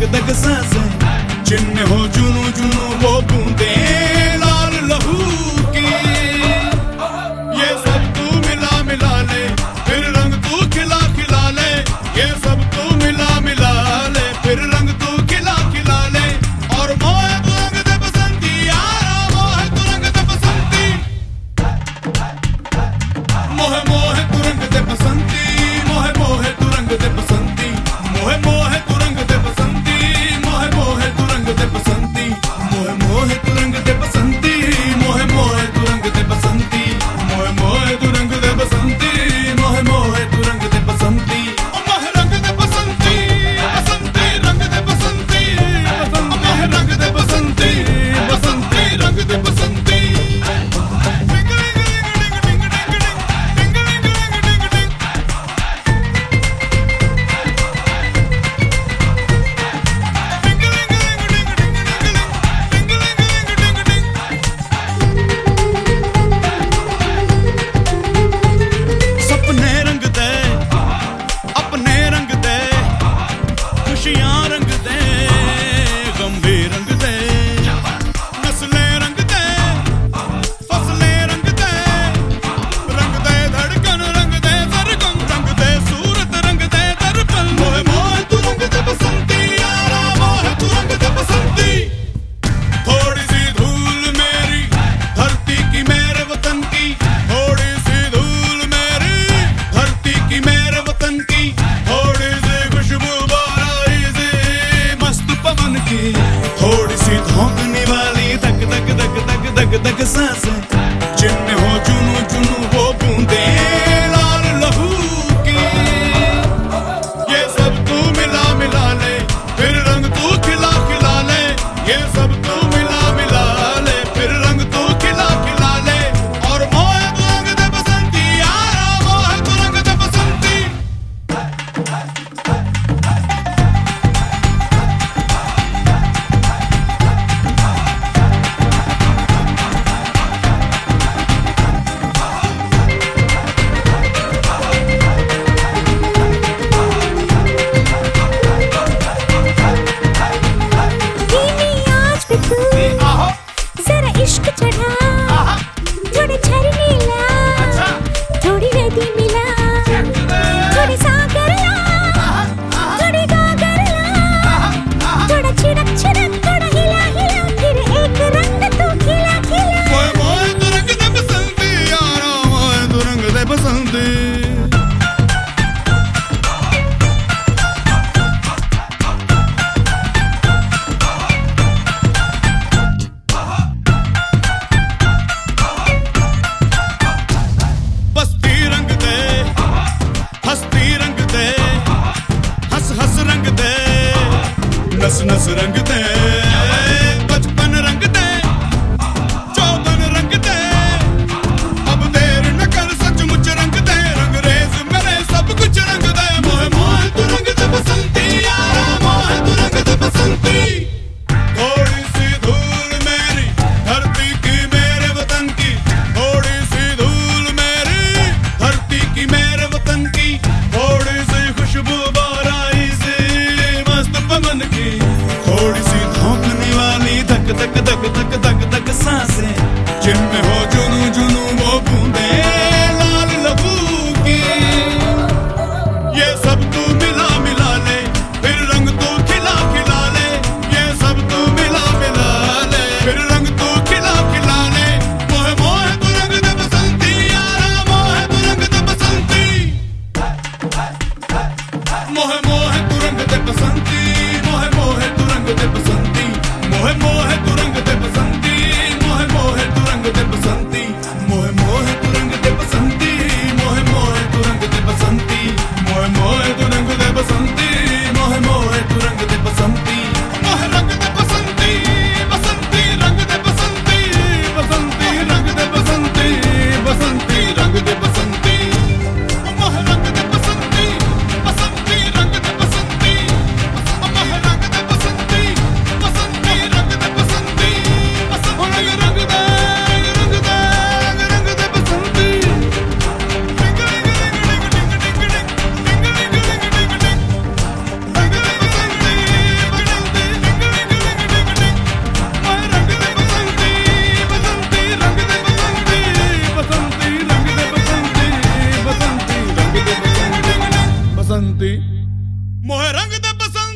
दग दग साँसें चिन्ह हो जुनू जुनू वो बूंदे लाल लहू की। ये सब तू मिला मिला ले, फिर रंग तू खिला खिला ले। ये सब तू मिला मिला ले, फिर रंग तू खिला खिला ले। और मोए तू रंग दे बसंती यारा मोहे तू रंग दे बसंती। मोहे मोहे तू रंग दे बसंती, मोहे मोहे तू रंग दे बसंती। मोहे मोहे Orangutan. ਮੋਹ ਰੰਗ ਦੇ ਬਸੰਤ